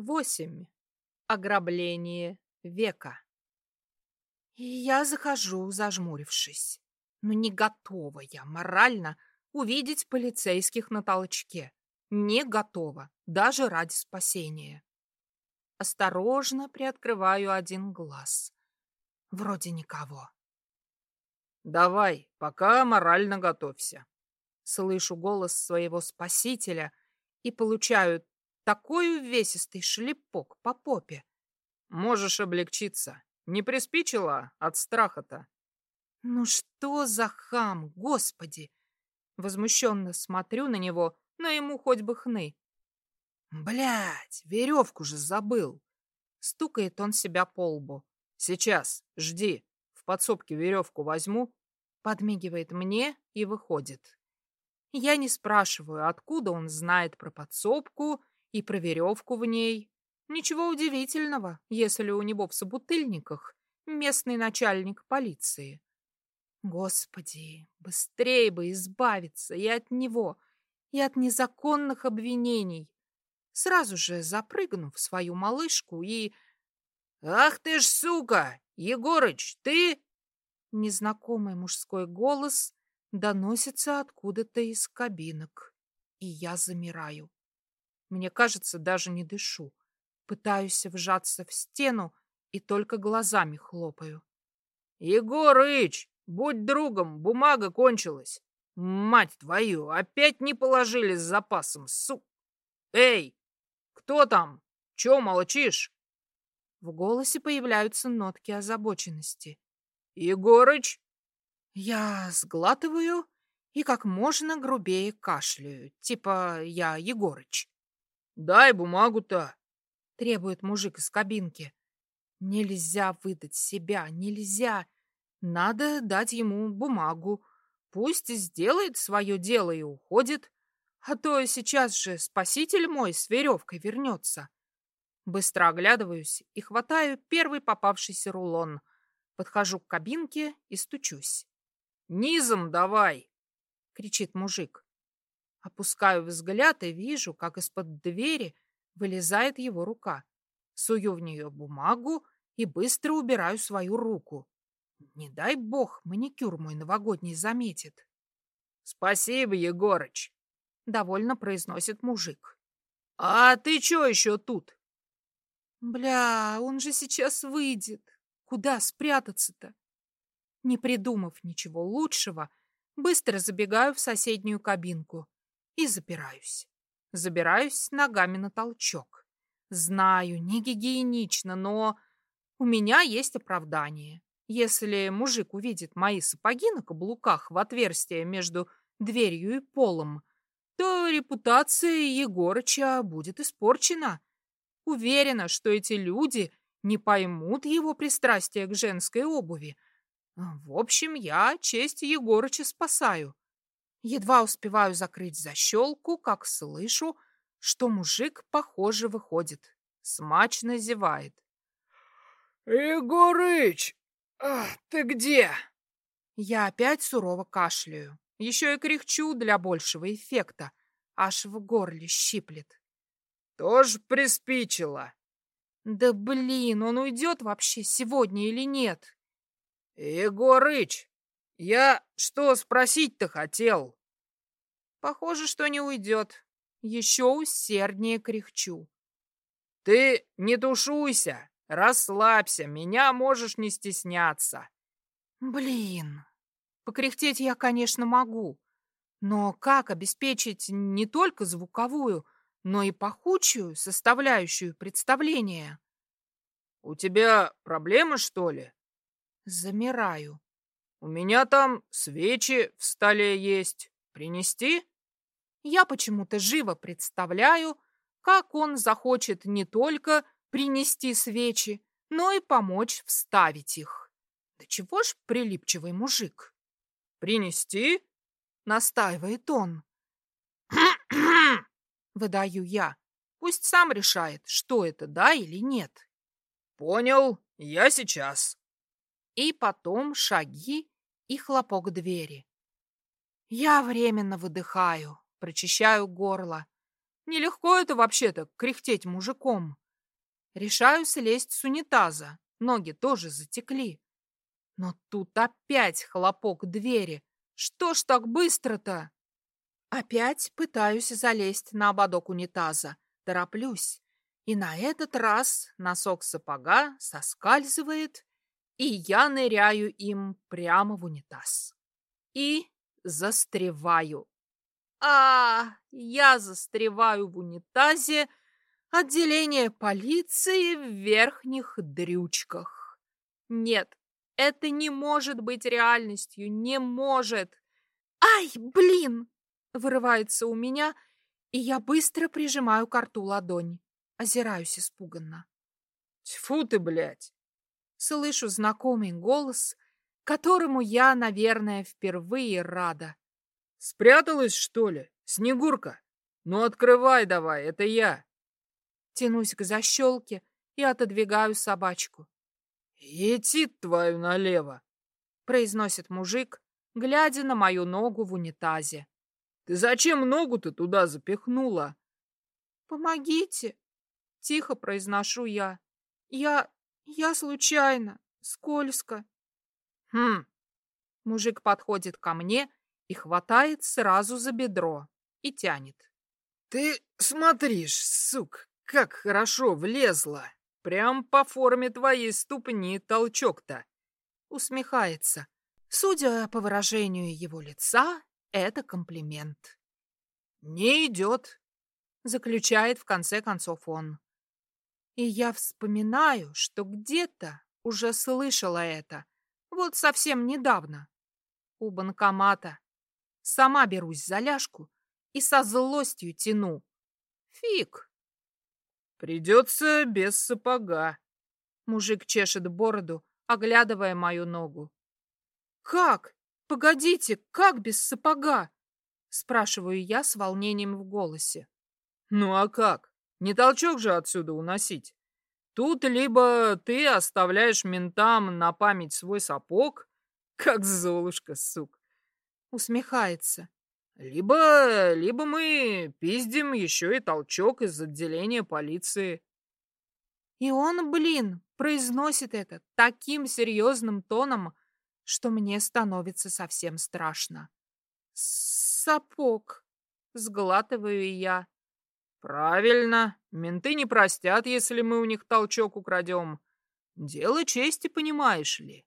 8. Ограбление века. Я захожу, зажмурившись. Но не готова я морально увидеть полицейских на толчке. Не готова, даже ради спасения. Осторожно приоткрываю один глаз. Вроде никого. «Давай, пока морально готовься». Слышу голос своего спасителя и получаю такой увесистый шлепок по попе. Можешь облегчиться. Не приспичило от страха-то? Ну что за хам, господи! Возмущенно смотрю на него, но ему хоть бы хны. Блять, веревку же забыл. Стукает он себя по лбу. Сейчас, жди. В подсобке веревку возьму. Подмигивает мне и выходит. Я не спрашиваю, откуда он знает про подсобку и про веревку в ней. Ничего удивительного, если у него в собутыльниках местный начальник полиции. Господи, быстрее бы избавиться и от него, и от незаконных обвинений. Сразу же запрыгну в свою малышку и... «Ах ты ж сука! Егорыч, ты...» Незнакомый мужской голос доносится откуда-то из кабинок, и я замираю. Мне кажется, даже не дышу. Пытаюсь вжаться в стену и только глазами хлопаю. «Егорыч, будь другом, бумага кончилась. Мать твою, опять не положили с запасом, су... Эй, кто там? Чё молчишь?» В голосе появляются нотки озабоченности. «Егорыч?» Я сглатываю и как можно грубее кашляю, типа я Егорыч. Дай бумагу-то, требует мужик из кабинки. Нельзя выдать себя, нельзя. Надо дать ему бумагу. Пусть сделает свое дело и уходит. А то сейчас же спаситель мой с веревкой вернется. Быстро оглядываюсь и хватаю первый попавшийся рулон. Подхожу к кабинке и стучусь. «Низом давай!» — кричит мужик. Опускаю взгляд и вижу, как из-под двери вылезает его рука. Сую в нее бумагу и быстро убираю свою руку. Не дай бог, маникюр мой новогодний заметит. «Спасибо, Егорыч!» — довольно произносит мужик. «А ты чё еще тут?» «Бля, он же сейчас выйдет. Куда спрятаться-то?» Не придумав ничего лучшего, быстро забегаю в соседнюю кабинку и запираюсь. Забираюсь ногами на толчок. Знаю, не гигиенично, но у меня есть оправдание. Если мужик увидит мои сапоги на каблуках в отверстие между дверью и полом, то репутация Егорыча будет испорчена. Уверена, что эти люди не поймут его пристрастия к женской обуви. В общем, я честь Егорыча спасаю. Едва успеваю закрыть защелку, как слышу, что мужик, похоже, выходит. Смачно зевает. «Егорыч, а, ты где?» Я опять сурово кашляю. Еще и кряхчу для большего эффекта. Аж в горле щиплет. «Тоже приспичило?» «Да блин, он уйдет вообще сегодня или нет?» «Егорыч, я что спросить-то хотел? Похоже, что не уйдет. Еще усерднее кряхчу. Ты не тушуйся, расслабься, меня можешь не стесняться. Блин, покряхтеть я, конечно, могу. Но как обеспечить не только звуковую, но и пахучую составляющую представления? У тебя проблемы, что ли? Замираю. У меня там свечи в столе есть. Принести? Я почему-то живо представляю, как он захочет не только принести свечи, но и помочь вставить их. Да чего ж прилипчивый мужик? Принести? Настаивает он. Выдаю я. Пусть сам решает, что это, да или нет. Понял, я сейчас и потом шаги и хлопок двери. Я временно выдыхаю, прочищаю горло. Нелегко это вообще-то кряхтеть мужиком. Решаю слезть с унитаза, ноги тоже затекли. Но тут опять хлопок двери. Что ж так быстро-то? Опять пытаюсь залезть на ободок унитаза. Тороплюсь. И на этот раз носок сапога соскальзывает, и я ныряю им прямо в унитаз. И застреваю. А, я застреваю в унитазе отделения полиции в верхних дрючках. Нет, это не может быть реальностью, не может. Ай, блин! Вырывается у меня, и я быстро прижимаю к рту ладонь. Озираюсь испуганно. Тьфу ты, блядь! Слышу знакомый голос, которому я, наверное, впервые рада. Спряталась, что ли, Снегурка? Ну, открывай давай, это я. Тянусь к защелке и отодвигаю собачку. «Етит твою налево!» — произносит мужик, глядя на мою ногу в унитазе. «Ты зачем ногу-то туда запихнула?» «Помогите!» — тихо произношу я. «Я... я случайно, скользко». «Хм!» Мужик подходит ко мне и хватает сразу за бедро и тянет. «Ты смотришь, сук, как хорошо влезла! Прям по форме твоей ступни толчок-то!» Усмехается. Судя по выражению его лица, это комплимент. «Не идет», — заключает в конце концов он. И я вспоминаю, что где-то уже слышала это, вот совсем недавно, у банкомата. Сама берусь за ляжку и со злостью тяну. Фиг. Придется без сапога. Мужик чешет бороду, оглядывая мою ногу. Как? Погодите, как без сапога? Спрашиваю я с волнением в голосе. Ну а как? Не толчок же отсюда уносить. Тут либо ты оставляешь ментам на память свой сапог, как Золушка, сук, Усмехается. Либо, либо мы пиздим еще и толчок из отделения полиции. И он, блин, произносит это таким серьезным тоном, что мне становится совсем страшно. Сапог, сглатываю я. Правильно, менты не простят, если мы у них толчок украдем. Дело чести, понимаешь ли.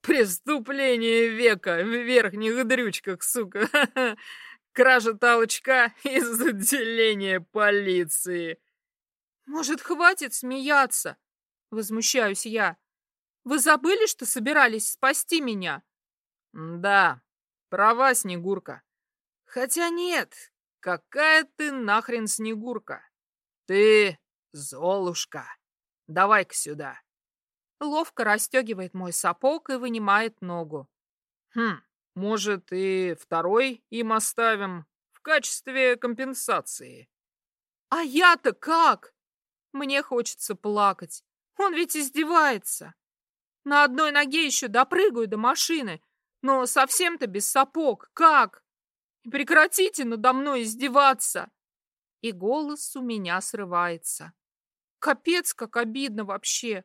Преступление века в верхних дрючках, сука. Кража толчка из отделения полиции. Может, хватит смеяться? Возмущаюсь я. Вы забыли, что собирались спасти меня? Да, права, Снегурка. Хотя нет, какая ты нахрен Снегурка? Ты Золушка. Давай-ка сюда ловко расстегивает мой сапог и вынимает ногу. Хм, может и второй им оставим в качестве компенсации. А я-то как? Мне хочется плакать. Он ведь издевается. На одной ноге еще допрыгаю до машины, но совсем-то без сапог. Как? Прекратите надо мной издеваться. И голос у меня срывается. Капец, как обидно вообще.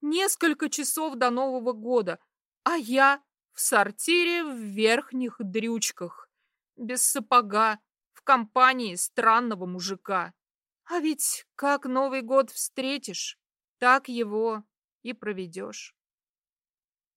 Несколько часов до Нового года, а я в сортире в верхних дрючках, без сапога, в компании странного мужика. А ведь как Новый год встретишь, так его и проведешь.